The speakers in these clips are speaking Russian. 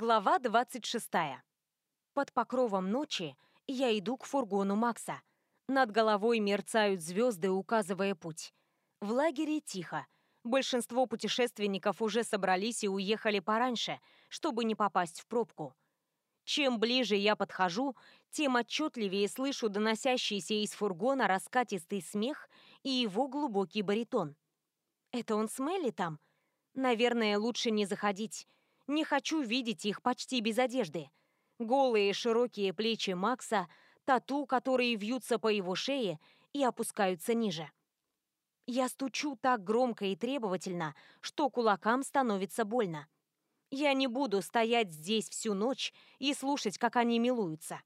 Глава 26. Под покровом ночи я иду к фургону Макса. Над головой мерцают звезды, указывая путь. В лагере тихо. Большинство путешественников уже собрались и уехали пораньше, чтобы не попасть в пробку. Чем ближе я подхожу, тем отчетливее слышу доносящийся из фургона раскатистый смех и его глубокий баритон. Это он с Мелли там? Наверное, лучше не заходить. Не хочу видеть их почти без одежды. Голые широкие плечи Макса, тату, которые вьются по его шее и опускаются ниже. Я стучу так громко и требовательно, что кулакам становится больно. Я не буду стоять здесь всю ночь и слушать, как они милуются.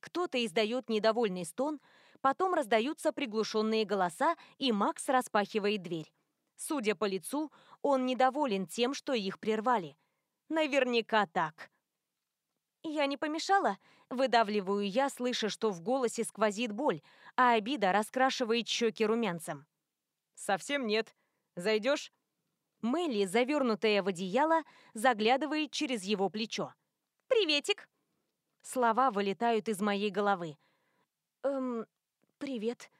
Кто-то издает недовольный стон, потом раздаются приглушенные голоса, и Макс распахивает дверь. Судя по лицу, он недоволен тем, что их прервали. Наверняка так. Я не помешала? Выдавливаю я, слыша, что в голосе сквозит боль, а обида раскрашивает щеки румянцем. Совсем нет. Зайдешь? Мелли, завернутая в одеяло, заглядывает через его плечо. «Приветик!» Слова вылетают из моей головы. «Эм, привет».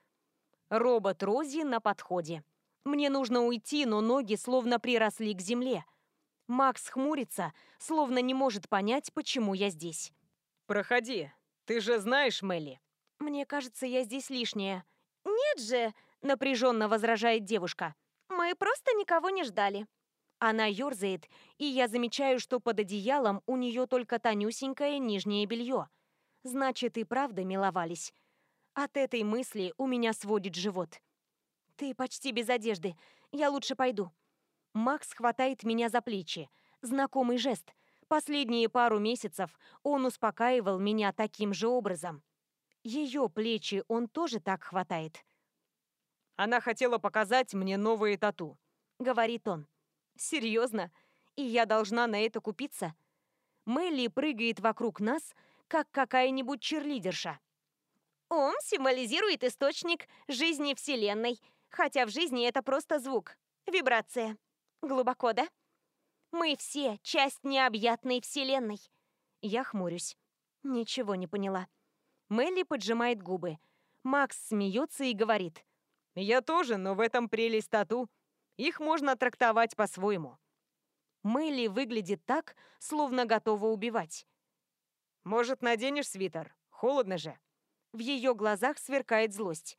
Робот Рози на подходе. Мне нужно уйти, но ноги словно приросли к земле. Макс хмурится, словно не может понять, почему я здесь. «Проходи. Ты же знаешь Мелли». «Мне кажется, я здесь лишняя». «Нет же!» — напряженно возражает девушка. «Мы просто никого не ждали». Она ерзает, и я замечаю, что под одеялом у нее только тонюсенькое нижнее белье. Значит, и правда миловались. От этой мысли у меня сводит живот. «Ты почти без одежды. Я лучше пойду». Макс хватает меня за плечи. Знакомый жест. Последние пару месяцев он успокаивал меня таким же образом. Ее плечи он тоже так хватает. «Она хотела показать мне новые тату», — говорит он. «Серьезно? И я должна на это купиться?» Мелли прыгает вокруг нас, как какая-нибудь черлидерша. «Ом символизирует источник жизни Вселенной, хотя в жизни это просто звук, вибрация. Глубоко, да? Мы все часть необъятной вселенной. Я хмурюсь. Ничего не поняла. Мелли поджимает губы. Макс смеется и говорит. Я тоже, но в этом прелесть тату. Их можно трактовать по-своему. Мелли выглядит так, словно готова убивать. Может, наденешь свитер? Холодно же. В ее глазах сверкает злость.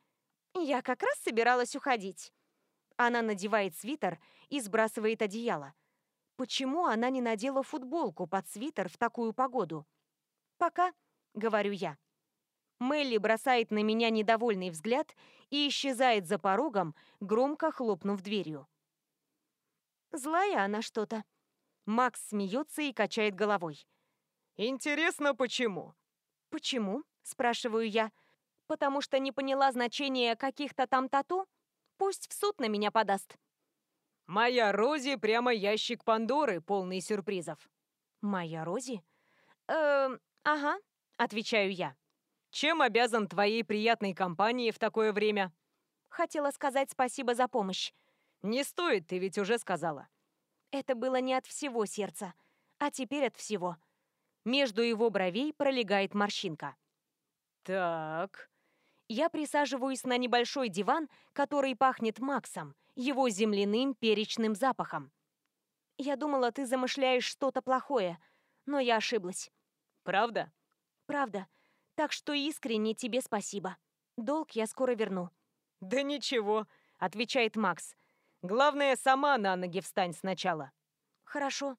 Я как раз собиралась уходить. Она надевает свитер и сбрасывает одеяло. Почему она не надела футболку под свитер в такую погоду? «Пока», — говорю я. Мелли бросает на меня недовольный взгляд и исчезает за порогом, громко хлопнув дверью. Злая она что-то. Макс смеется и качает головой. «Интересно, почему?» «Почему?» — спрашиваю я. «Потому что не поняла значения каких-то там тату?» Пусть в суд на меня подаст. Моя Рози прямо ящик Пандоры, полный сюрпризов. Моя Рози? Эм, ага, отвечаю я. Чем обязан твоей приятной компании в такое время? Хотела сказать спасибо за помощь. Не стоит, ты ведь уже сказала. Это было не от всего сердца, а теперь от всего. Между его бровей пролегает морщинка. Так, я присаживаюсь на небольшой диван, который пахнет Максом, его земляным перечным запахом. Я думала, ты замышляешь что-то плохое, но я ошиблась. Правда? Правда. Так что искренне тебе спасибо. Долг я скоро верну. Да ничего, отвечает Макс. Главное, сама на ноги встань сначала. Хорошо.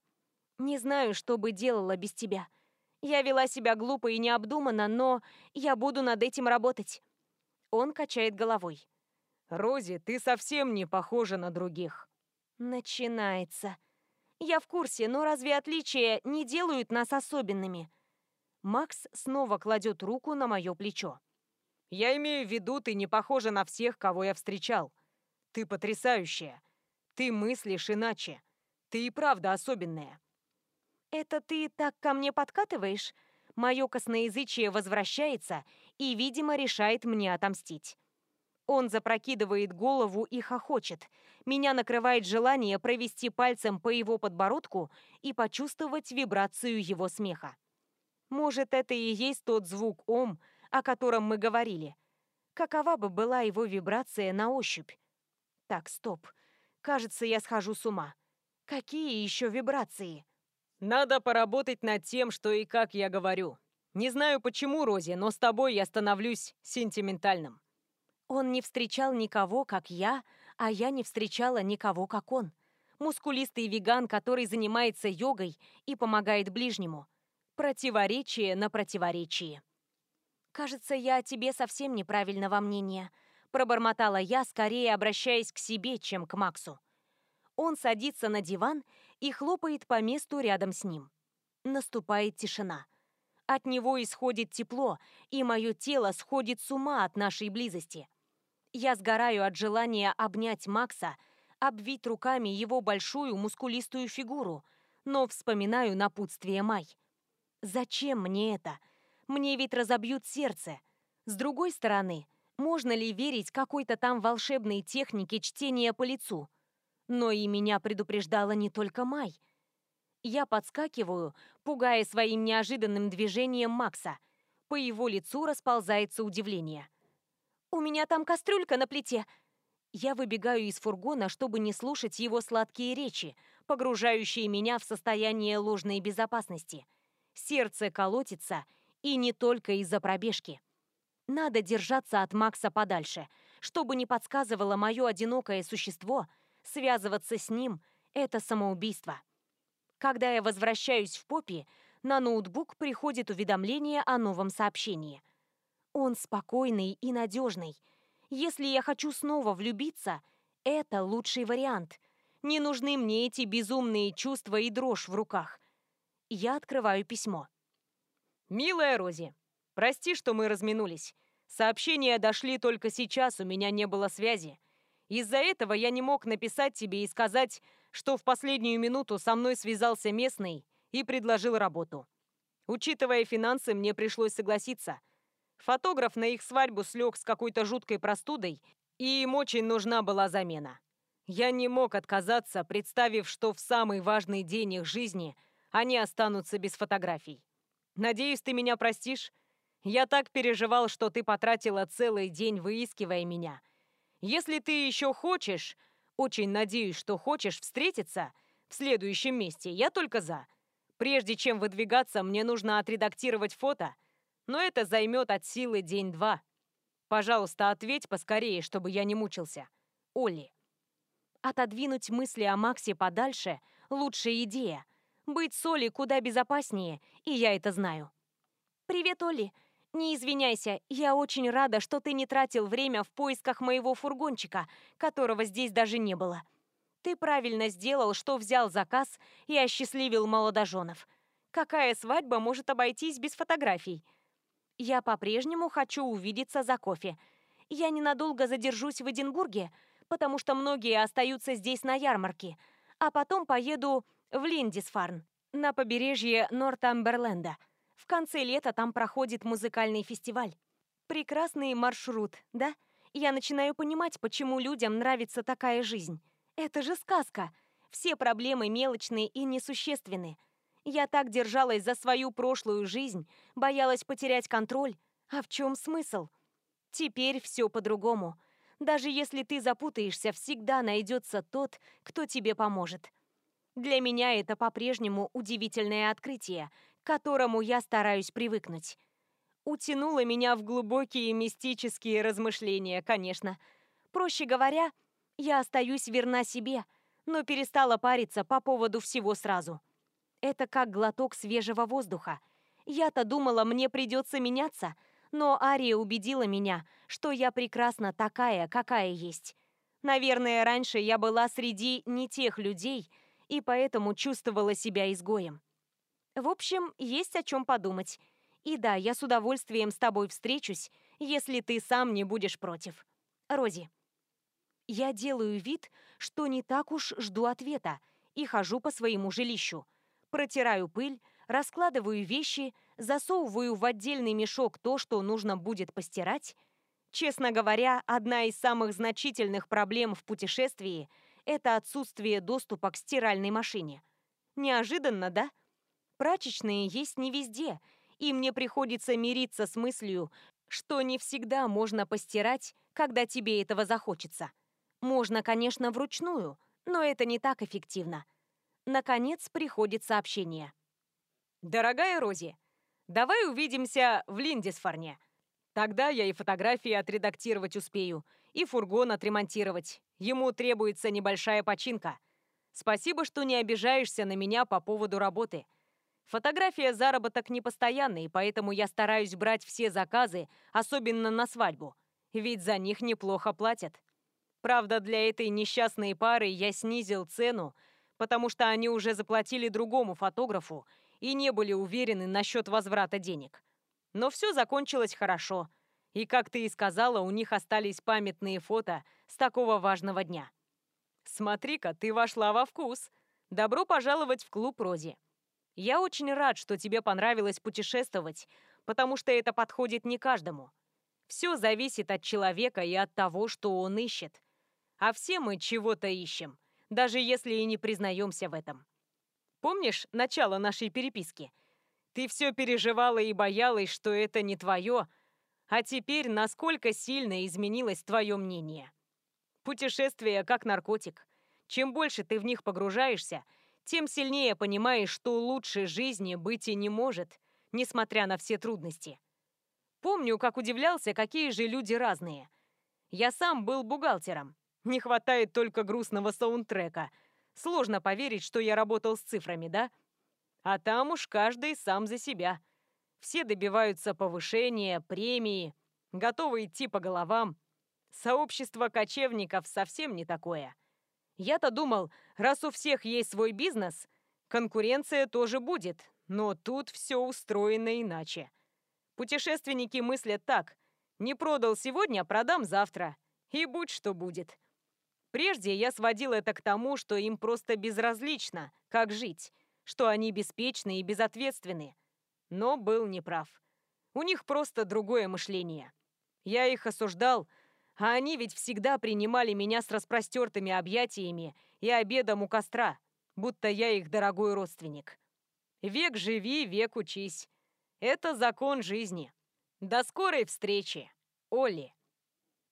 Не знаю, что бы делала без тебя. Я вела себя глупо и необдуманно, но я буду над этим работать. Он качает головой. «Рози, ты совсем не похожа на других». Начинается. Я в курсе, но разве отличия не делают нас особенными? Макс снова кладет руку на мое плечо. Я имею в виду, ты не похожа на всех, кого я встречал. Ты потрясающая. Ты мыслишь иначе. Ты и правда особенная. Это ты так ко мне подкатываешь? Мое косноязычие возвращается и, видимо, решает мне отомстить. Он запрокидывает голову и хохочет. Меня накрывает желание провести пальцем по его подбородку и почувствовать вибрацию его смеха. Может, это и есть тот звук «ом», о котором мы говорили. Какова бы была его вибрация на ощупь? Так, стоп. Кажется, я схожу с ума. Какие еще вибрации? Надо поработать над тем, что и как я говорю. Не знаю почему, Рози, но с тобой я становлюсь сентиментальным. Он не встречал никого, как я, а я не встречала никого, как он. Мускулистый веган, который занимается йогой и помогает ближнему. Противоречие на противоречии. «Кажется, я о тебе совсем неправильного мнения», – пробормотала я, скорее обращаясь к себе, чем к Максу. Он садится на диван и хлопает по месту рядом с ним. Наступает тишина. От него исходит тепло, и мое тело сходит с ума от нашей близости. Я сгораю от желания обнять Макса, обвить руками его большую мускулистую фигуру, но вспоминаю напутствие Май. Зачем мне это? Мне ведь разобьют сердце. С другой стороны, можно ли верить какой-то там волшебной технике чтения по лицу? Но и меня предупреждала не только Май. Я подскакиваю, пугая своим неожиданным движением Макса. По его лицу расползается удивление. «У меня там кастрюлька на плите!» Я выбегаю из фургона, чтобы не слушать его сладкие речи, погружающие меня в состояние ложной безопасности. Сердце колотится, и не только из-за пробежки. Надо держаться от Макса подальше, чтобы не подсказывало мое одинокое существо, связываться с ним — это самоубийство. Когда я возвращаюсь в попе, на ноутбук приходит уведомление о новом сообщении — он спокойный и надежный. Если я хочу снова влюбиться, это лучший вариант. Не нужны мне эти безумные чувства и дрожь в руках. Я открываю письмо. «Милая Рози, прости, что мы разминулись. Сообщения дошли только сейчас, у меня не было связи. Из-за этого я не мог написать тебе и сказать, что в последнюю минуту со мной связался местный и предложил работу. Учитывая финансы, мне пришлось согласиться – Фотограф на их свадьбу слег с какой-то жуткой простудой, и им очень нужна была замена. Я не мог отказаться, представив, что в самый важный день их жизни они останутся без фотографий. Надеюсь, ты меня простишь? Я так переживал, что ты потратила целый день, выискивая меня. Если ты еще хочешь, очень надеюсь, что хочешь встретиться в следующем месте, я только за. Прежде чем выдвигаться, мне нужно отредактировать фото — но это займет от силы день-два. Пожалуйста, ответь поскорее, чтобы я не мучился. Оли. Отодвинуть мысли о Максе подальше – лучшая идея. Быть с Олей куда безопаснее, и я это знаю. «Привет, Оли. Не извиняйся, я очень рада, что ты не тратил время в поисках моего фургончика, которого здесь даже не было. Ты правильно сделал, что взял заказ и осчастливил молодоженов. Какая свадьба может обойтись без фотографий?» Я по-прежнему хочу увидеться за кофе. Я ненадолго задержусь в Эдинбурге, потому что многие остаются здесь на ярмарке, а потом поеду в Линдисфарн, на побережье Нортамберленда. В конце лета там проходит музыкальный фестиваль. Прекрасный маршрут, да? Я начинаю понимать, почему людям нравится такая жизнь. Это же сказка. Все проблемы мелочные и несущественные. Я так держалась за свою прошлую жизнь, боялась потерять контроль. А в чем смысл? Теперь все по-другому. Даже если ты запутаешься, всегда найдется тот, кто тебе поможет. Для меня это по-прежнему удивительное открытие, к которому я стараюсь привыкнуть. Утянуло меня в глубокие мистические размышления, конечно. Проще говоря, я остаюсь верна себе, но перестала париться по поводу всего сразу. Это как глоток свежего воздуха. Я-то думала, мне придется меняться, но Ария убедила меня, что я прекрасна такая, какая есть. Наверное, раньше я была среди не тех людей, и поэтому чувствовала себя изгоем. В общем, есть о чем подумать. И да, я с удовольствием с тобой встречусь, если ты сам не будешь против. Рози. Я делаю вид, что не так уж жду ответа, и хожу по своему жилищу протираю пыль, раскладываю вещи, засовываю в отдельный мешок то, что нужно будет постирать. Честно говоря, одна из самых значительных проблем в путешествии – это отсутствие доступа к стиральной машине. Неожиданно, да? Прачечные есть не везде, и мне приходится мириться с мыслью, что не всегда можно постирать, когда тебе этого захочется. Можно, конечно, вручную, но это не так эффективно. Наконец приходит сообщение. «Дорогая Рози, давай увидимся в Линдисфорне. Тогда я и фотографии отредактировать успею, и фургон отремонтировать. Ему требуется небольшая починка. Спасибо, что не обижаешься на меня по поводу работы. Фотография заработок непостоянный, поэтому я стараюсь брать все заказы, особенно на свадьбу, ведь за них неплохо платят. Правда, для этой несчастной пары я снизил цену, потому что они уже заплатили другому фотографу и не были уверены насчет возврата денег. Но все закончилось хорошо, и, как ты и сказала, у них остались памятные фото с такого важного дня. Смотри-ка, ты вошла во вкус. Добро пожаловать в клуб Рози. Я очень рад, что тебе понравилось путешествовать, потому что это подходит не каждому. Все зависит от человека и от того, что он ищет. А все мы чего-то ищем, даже если и не признаемся в этом. Помнишь начало нашей переписки? Ты все переживала и боялась, что это не твое, а теперь насколько сильно изменилось твое мнение. Путешествия как наркотик. Чем больше ты в них погружаешься, тем сильнее понимаешь, что лучше жизни быть и не может, несмотря на все трудности. Помню, как удивлялся, какие же люди разные. Я сам был бухгалтером. Не хватает только грустного саундтрека. Сложно поверить, что я работал с цифрами, да? А там уж каждый сам за себя. Все добиваются повышения, премии, готовы идти по головам. Сообщество кочевников совсем не такое. Я-то думал, раз у всех есть свой бизнес, конкуренция тоже будет, но тут все устроено иначе. Путешественники мыслят так. Не продал сегодня, продам завтра. И будь что будет. Прежде я сводил это к тому, что им просто безразлично, как жить, что они беспечны и безответственны. Но был неправ. У них просто другое мышление. Я их осуждал, а они ведь всегда принимали меня с распростертыми объятиями и обедом у костра, будто я их дорогой родственник. Век живи, век учись. Это закон жизни. До скорой встречи, Оли.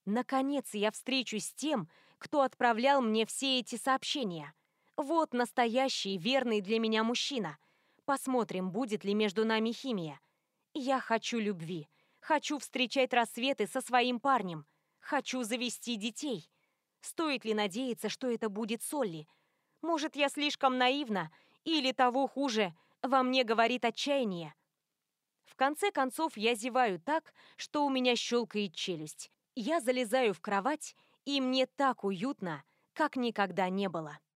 Наконец я встречусь с тем, кто отправлял мне все эти сообщения. Вот настоящий, верный для меня мужчина. Посмотрим, будет ли между нами химия. Я хочу любви. Хочу встречать рассветы со своим парнем. Хочу завести детей. Стоит ли надеяться, что это будет Солли? Может, я слишком наивна? Или того хуже, во мне говорит отчаяние? В конце концов, я зеваю так, что у меня щелкает челюсть. Я залезаю в кровать, и мне так уютно, как никогда не было.